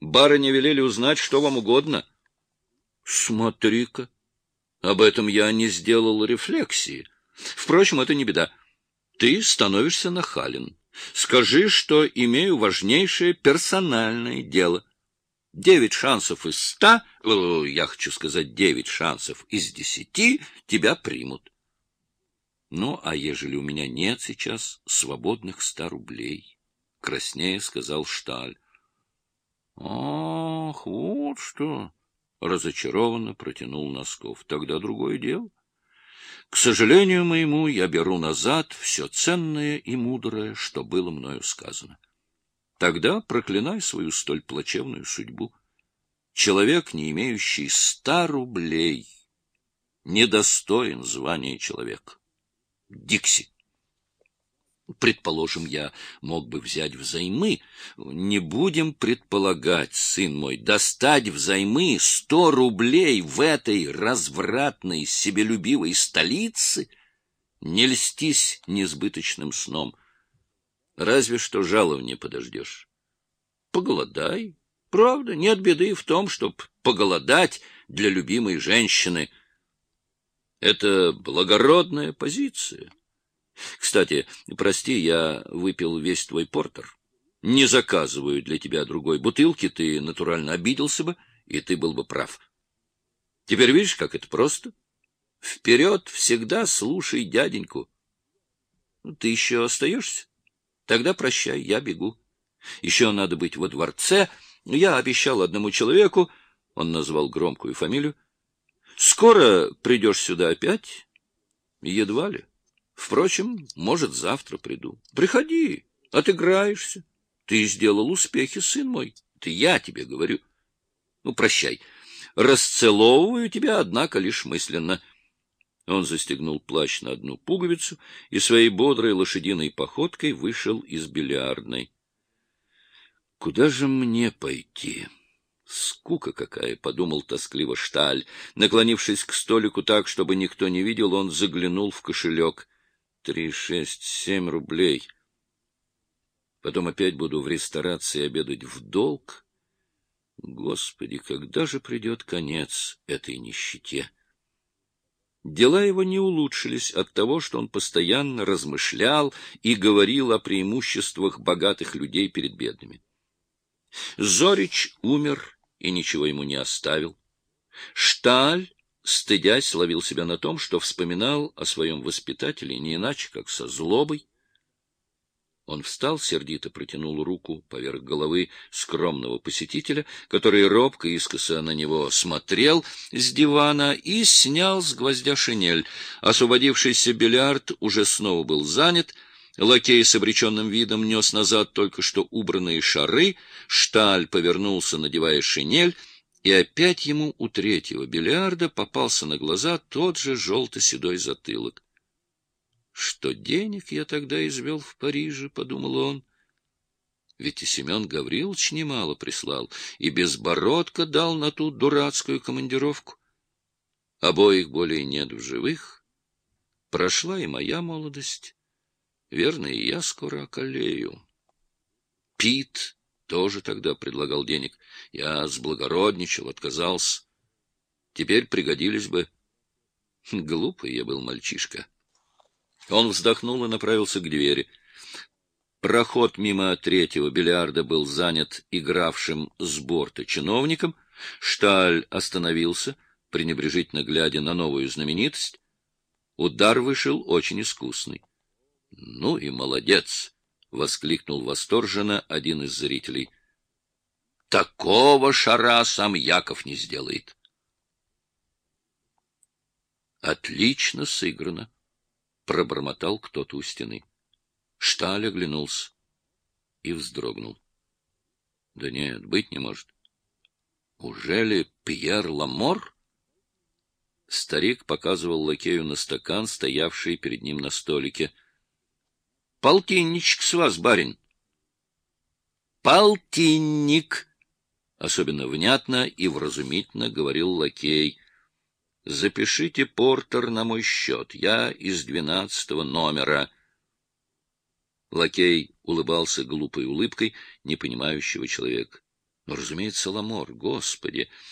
Барыня велели узнать, что вам угодно. Смотри-ка, об этом я не сделал рефлексии. Впрочем, это не беда. Ты становишься нахален. Скажи, что имею важнейшее персональное дело. Девять шансов из ста, э, я хочу сказать, девять шансов из десяти тебя примут. Ну, а ежели у меня нет сейчас свободных ста рублей? — краснее сказал Шталь. — Ах, вот что! — разочарованно протянул Носков. — Тогда другое дело. К сожалению моему, я беру назад все ценное и мудрое, что было мною сказано. Тогда проклинай свою столь плачевную судьбу. Человек, не имеющий ста рублей, недостоин звания человека. Дикси. Предположим, я мог бы взять взаймы. Не будем предполагать, сын мой, достать взаймы сто рублей в этой развратной, себелюбивой столице? Не льстись несбыточным сном. Разве что жалование подождешь. Поголодай. Правда, нет беды в том, чтоб поголодать для любимой женщины — это благородная позиция. Кстати, прости, я выпил весь твой портер. Не заказываю для тебя другой бутылки, ты натурально обиделся бы, и ты был бы прав. Теперь видишь, как это просто? Вперед всегда слушай дяденьку. Ты еще остаешься? Тогда прощай, я бегу. Еще надо быть во дворце. Я обещал одному человеку, он назвал громкую фамилию, Скоро придешь сюда опять? Едва ли. Впрочем, может, завтра приду. Приходи, отыграешься. Ты сделал успехи, сын мой. Это я тебе говорю. Ну, прощай. Расцеловываю тебя, однако, лишь мысленно. Он застегнул плащ на одну пуговицу и своей бодрой лошадиной походкой вышел из бильярдной. Куда же мне пойти? Скука какая, — подумал тоскливо Шталь. Наклонившись к столику так, чтобы никто не видел, он заглянул в кошелек. Три, шесть, семь рублей. Потом опять буду в ресторации обедать в долг. Господи, когда же придет конец этой нищете? Дела его не улучшились от того, что он постоянно размышлял и говорил о преимуществах богатых людей перед бедными. Зорич умер и ничего ему не оставил. Шталь, стыдясь, ловил себя на том, что вспоминал о своем воспитателе не иначе, как со злобой. Он встал, сердито протянул руку поверх головы скромного посетителя, который робко искоса на него смотрел с дивана и снял с гвоздя шинель. Освободившийся бильярд уже снова был занят — Лакей с обреченным видом нес назад только что убранные шары, шталь повернулся, надевая шинель, и опять ему у третьего бильярда попался на глаза тот же желто-седой затылок. «Что денег я тогда извел в Париже?» — подумал он. Ведь и Семен Гаврилович немало прислал, и безбородко дал на ту дурацкую командировку. Обоих более нет в живых. Прошла и моя молодость. Верно, и я скоро околею. Пит тоже тогда предлагал денег. Я сблагородничал, отказался. Теперь пригодились бы. Глупый я был мальчишка. Он вздохнул и направился к двери. Проход мимо третьего бильярда был занят игравшим с борта чиновником. Шталь остановился, пренебрежительно глядя на новую знаменитость. Удар вышел очень искусный. — Ну и молодец! — воскликнул восторженно один из зрителей. — Такого шара сам Яков не сделает. — Отлично сыграно! — пробормотал кто-то у стены. Шталь оглянулся и вздрогнул. — Да нет, быть не может. Ужели Пьер Ламор? Старик показывал лакею на стакан, стоявший перед ним на столике — Полтинничек с вас, барин. Полтинник, особенно внятно и вразумительно говорил лакей. Запишите портер на мой счет. Я из двенадцатого номера. Лакей улыбался глупой улыбкой непонимающего человека. Ну, разумеется, Ламор, господи!